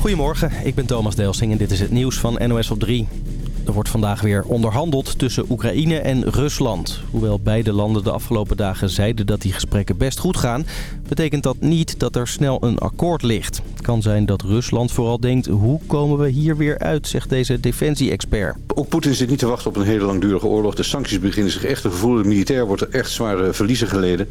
Goedemorgen, ik ben Thomas Delsing en dit is het nieuws van NOS op 3. Er wordt vandaag weer onderhandeld tussen Oekraïne en Rusland. Hoewel beide landen de afgelopen dagen zeiden dat die gesprekken best goed gaan... betekent dat niet dat er snel een akkoord ligt. Het kan zijn dat Rusland vooral denkt, hoe komen we hier weer uit, zegt deze defensie-expert. Ook Poetin zit niet te wachten op een hele langdurige oorlog. De sancties beginnen zich echt te gevoelen. Militair wordt er echt zware verliezen geleden.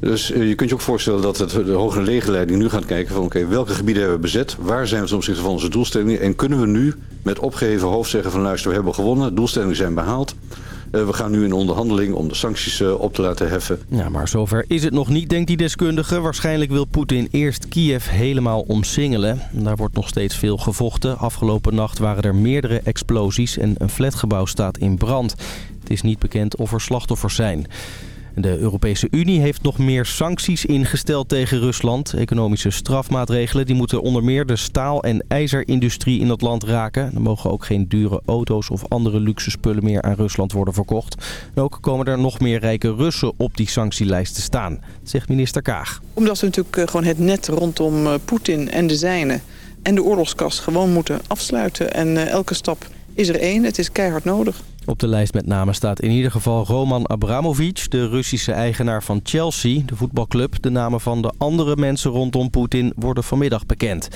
Dus eh, je kunt je ook voorstellen dat het, de hogere legerleiding nu gaat kijken van oké, welke gebieden hebben we bezet? Waar zijn we ten opzichte van onze doelstellingen? En kunnen we nu met opgeheven hoofd zeggen van luister, we hebben gewonnen, doelstellingen zijn behaald. Uh, we gaan nu in onderhandeling om de sancties uh, op te laten heffen. Ja, maar zover is het nog niet, denkt die deskundige. Waarschijnlijk wil Poetin eerst Kiev helemaal omsingelen. Daar wordt nog steeds veel gevochten. Afgelopen nacht waren er meerdere explosies en een flatgebouw staat in brand. Het is niet bekend of er slachtoffers zijn. De Europese Unie heeft nog meer sancties ingesteld tegen Rusland. Economische strafmaatregelen die moeten onder meer de staal- en ijzerindustrie in het land raken. Er mogen ook geen dure auto's of andere luxe spullen meer aan Rusland worden verkocht. En ook komen er nog meer rijke Russen op die sanctielijst te staan, zegt minister Kaag. Omdat we natuurlijk eh, gewoon het net rondom eh, Poetin en de zijnen en de oorlogskast gewoon moeten afsluiten. En eh, elke stap is er één. Het is keihard nodig. Op de lijst met name staat in ieder geval Roman Abramovic, de Russische eigenaar van Chelsea, de voetbalclub. De namen van de andere mensen rondom Poetin worden vanmiddag bekend.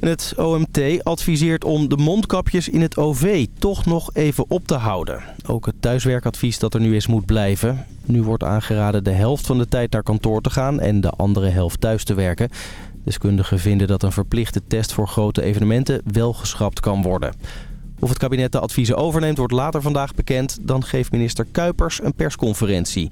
En het OMT adviseert om de mondkapjes in het OV toch nog even op te houden. Ook het thuiswerkadvies dat er nu is moet blijven. Nu wordt aangeraden de helft van de tijd naar kantoor te gaan en de andere helft thuis te werken. Deskundigen vinden dat een verplichte test voor grote evenementen wel geschrapt kan worden. Of het kabinet de adviezen overneemt wordt later vandaag bekend. Dan geeft minister Kuipers een persconferentie.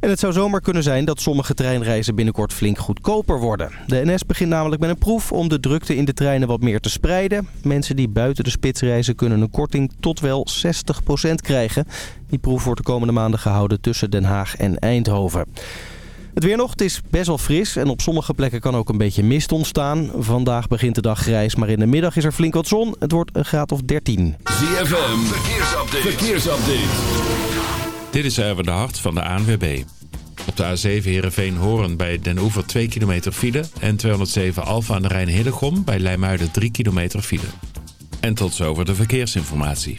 En het zou zomaar kunnen zijn dat sommige treinreizen binnenkort flink goedkoper worden. De NS begint namelijk met een proef om de drukte in de treinen wat meer te spreiden. Mensen die buiten de spits reizen kunnen een korting tot wel 60% krijgen. Die proef wordt de komende maanden gehouden tussen Den Haag en Eindhoven. Het weer nog, het is best wel fris en op sommige plekken kan ook een beetje mist ontstaan. Vandaag begint de dag grijs, maar in de middag is er flink wat zon. Het wordt een graad of 13. ZFM, verkeersupdate. verkeersupdate. Dit is even de hart van de ANWB. Op de A7 Heerenveen-Horen bij Den Oever 2 kilometer file... en 207 Alfa aan de Rijn Hillegom bij Leimuiden 3 kilometer file. En tot zover de verkeersinformatie.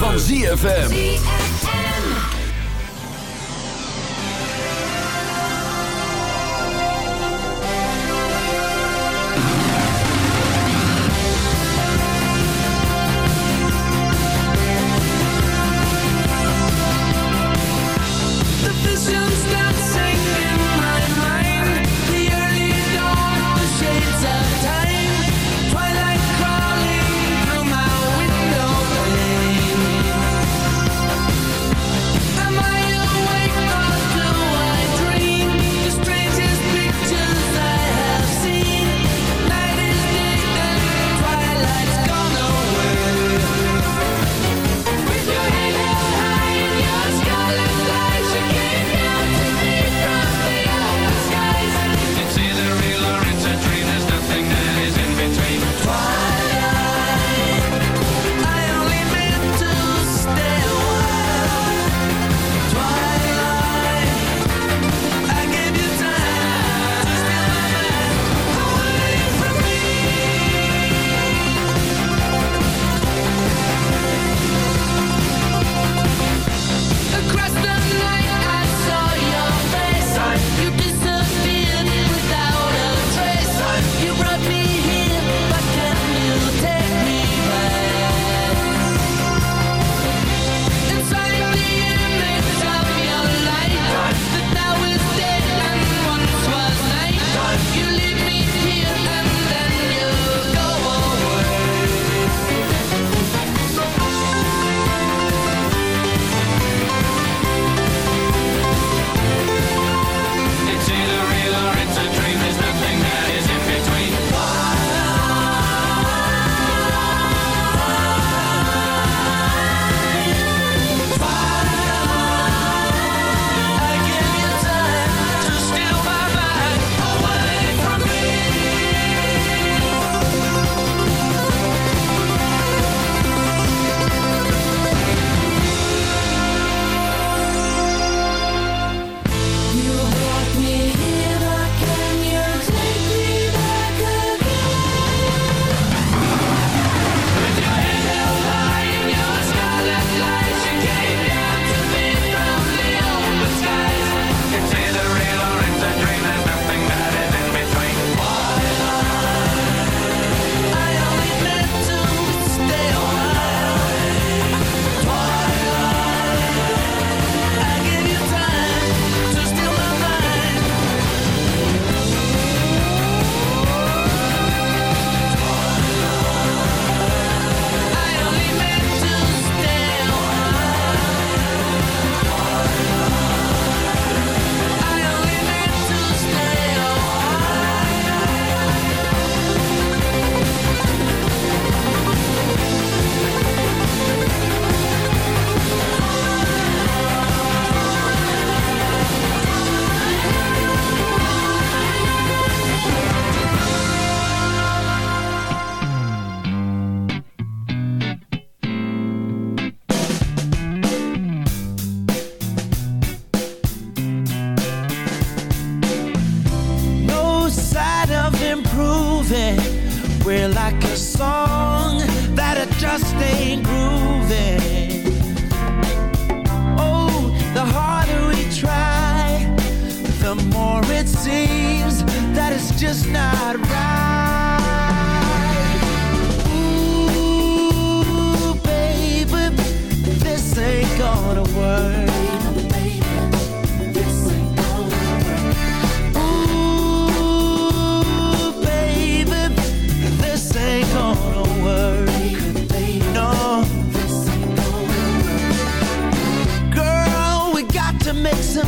van ZFM.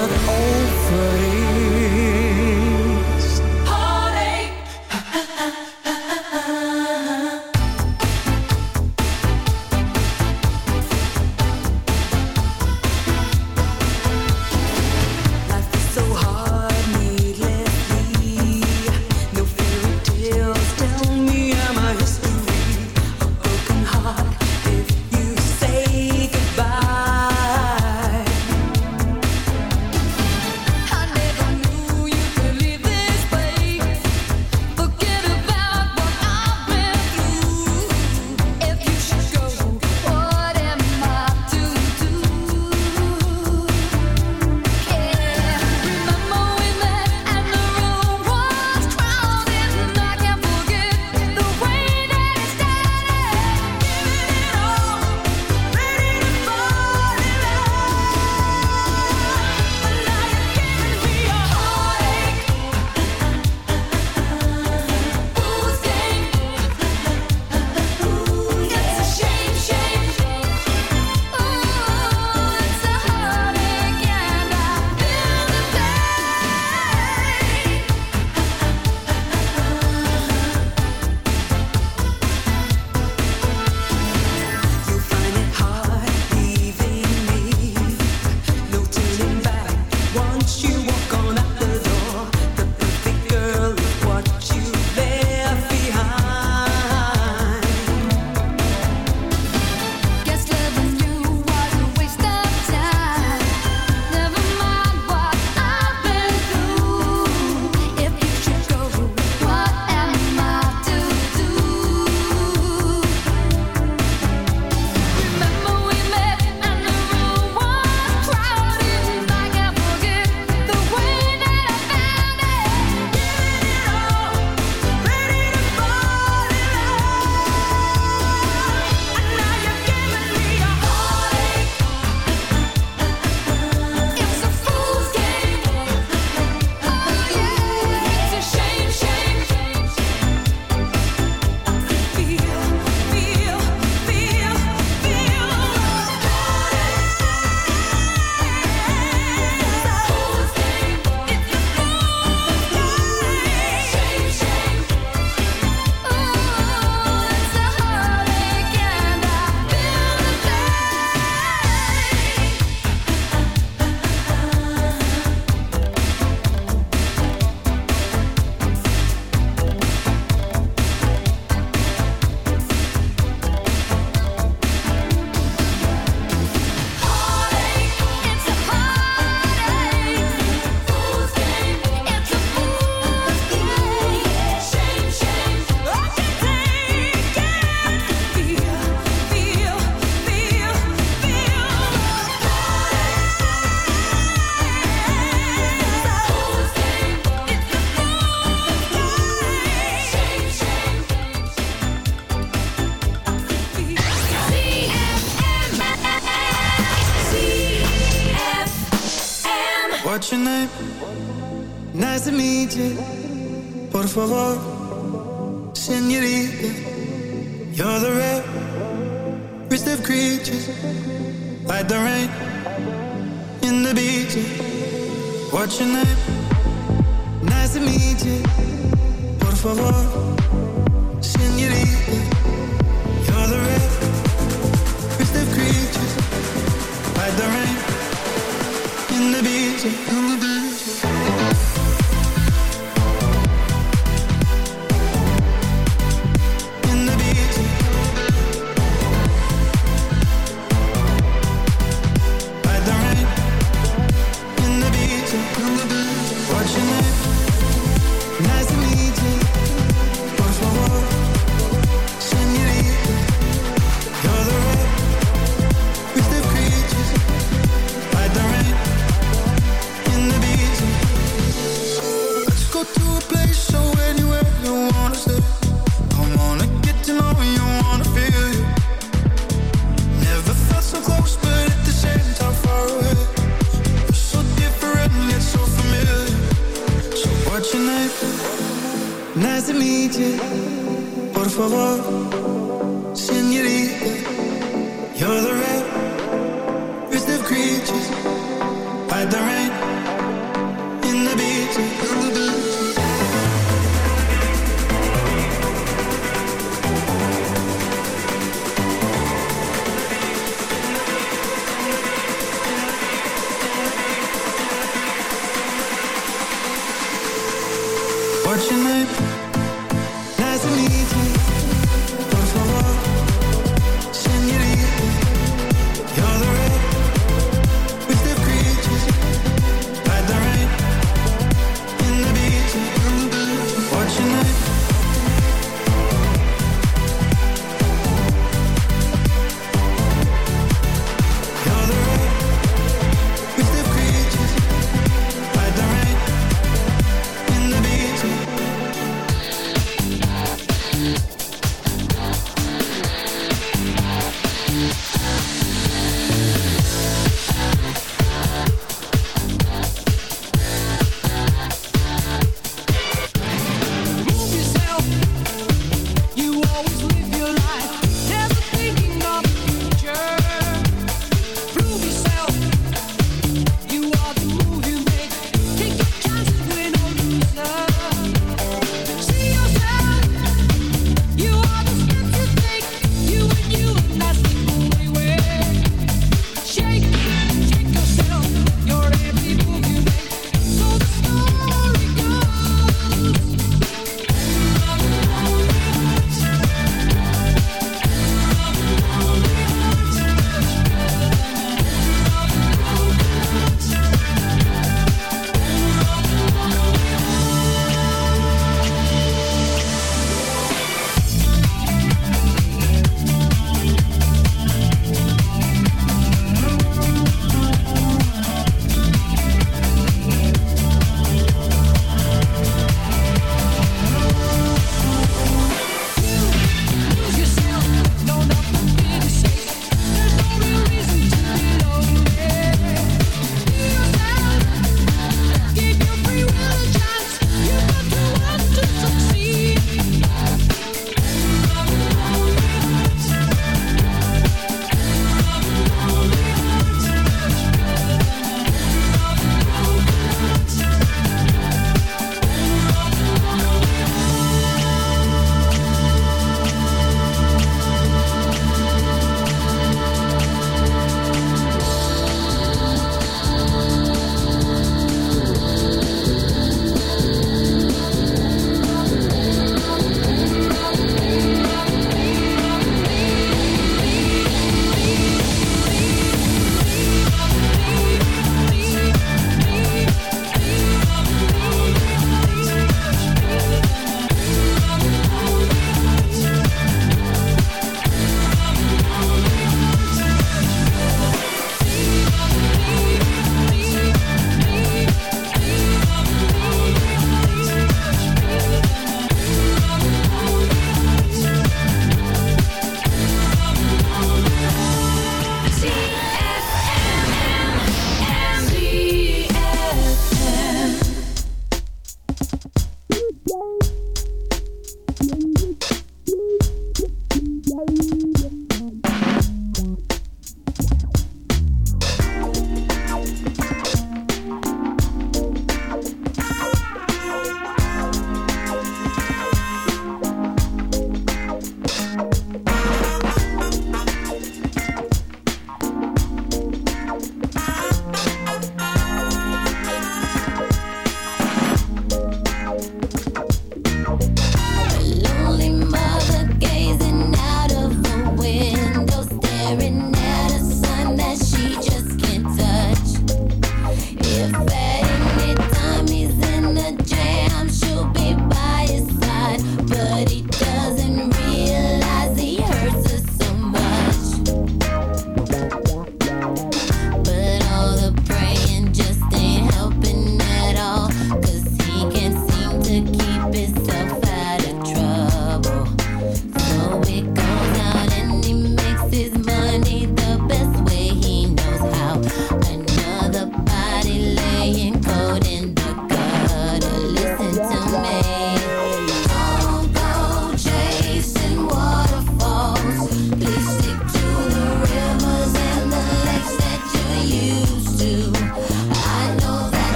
het over favor, senorita. You're the rare, rarest of creatures, like the rain in the beaches. What's your name? Nice to meet you. Por favor, senorita. You're the rare, rarest of creatures, like the rain in the beaches. In the beaches.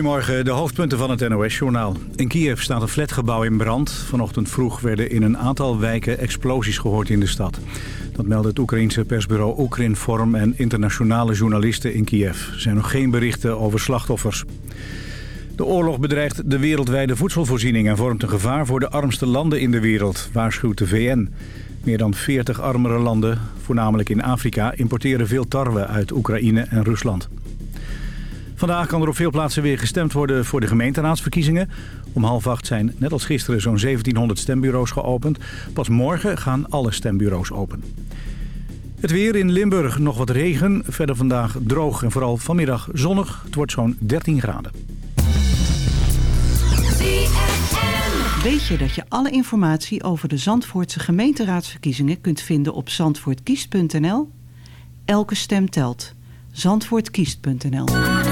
Goedemorgen, de hoofdpunten van het NOS-journaal. In Kiev staat een flatgebouw in brand. Vanochtend vroeg werden in een aantal wijken explosies gehoord in de stad. Dat meldt het Oekraïense persbureau Ukrinform en internationale journalisten in Kiev. Er zijn nog geen berichten over slachtoffers. De oorlog bedreigt de wereldwijde voedselvoorziening... en vormt een gevaar voor de armste landen in de wereld, waarschuwt de VN. Meer dan 40 armere landen, voornamelijk in Afrika... importeren veel tarwe uit Oekraïne en Rusland. Vandaag kan er op veel plaatsen weer gestemd worden voor de gemeenteraadsverkiezingen. Om half acht zijn, net als gisteren, zo'n 1700 stembureaus geopend. Pas morgen gaan alle stembureaus open. Het weer in Limburg nog wat regen. Verder vandaag droog en vooral vanmiddag zonnig. Het wordt zo'n 13 graden. Weet je dat je alle informatie over de Zandvoortse gemeenteraadsverkiezingen kunt vinden op zandvoortkiest.nl? Elke stem telt. Zandvoortkiest.nl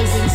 eyes.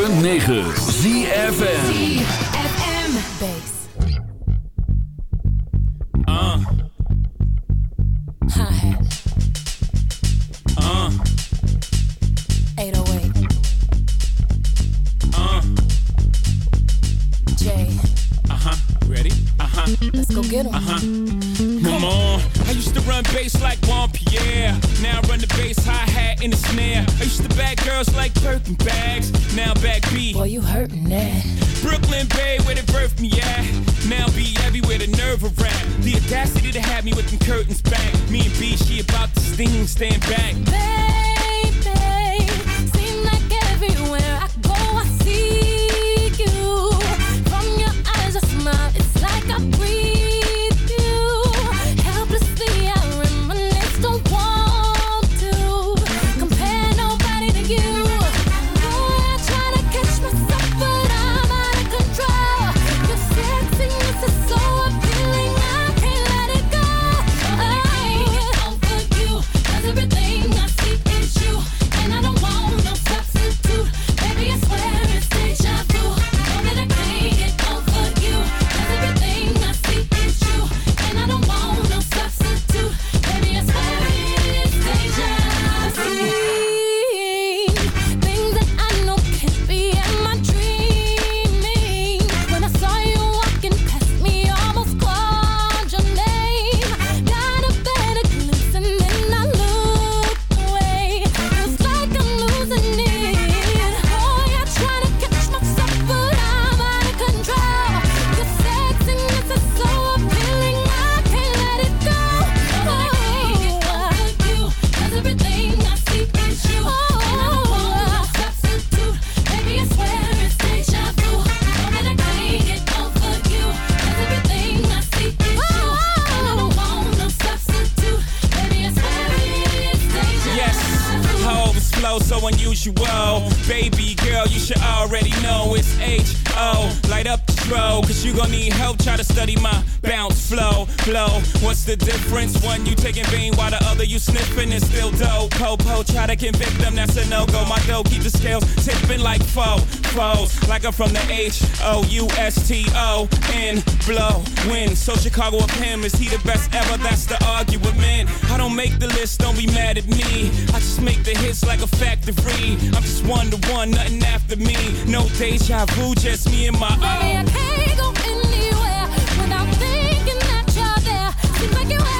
106.9 ZFN I bass hi-hat in the snare. I used to bag girls like Birkin bags. Now back B. Boy, you hurting that. Brooklyn Bay, where they birthed me at. Now be everywhere, the nerve of rap. The audacity to have me with them curtains back. Me and B, she about to sting, stand back. Baby, you gon' need help. Try to study my bounce flow, flow. What's the difference? One you taking vein while the other you sniffing and still dope. Popo, try to convict them, that's a no go. My dough keep the scales tipping like foe, foes. Like I'm from the H O U S T O N. Blow, win. So Chicago of him, is he the best ever? That's the argument. I don't make the list, don't be mad at me. I just make the hits like a factory. I'm just one to one, nothing after me. No deja vu, just me and my Baby, own. can't She's like you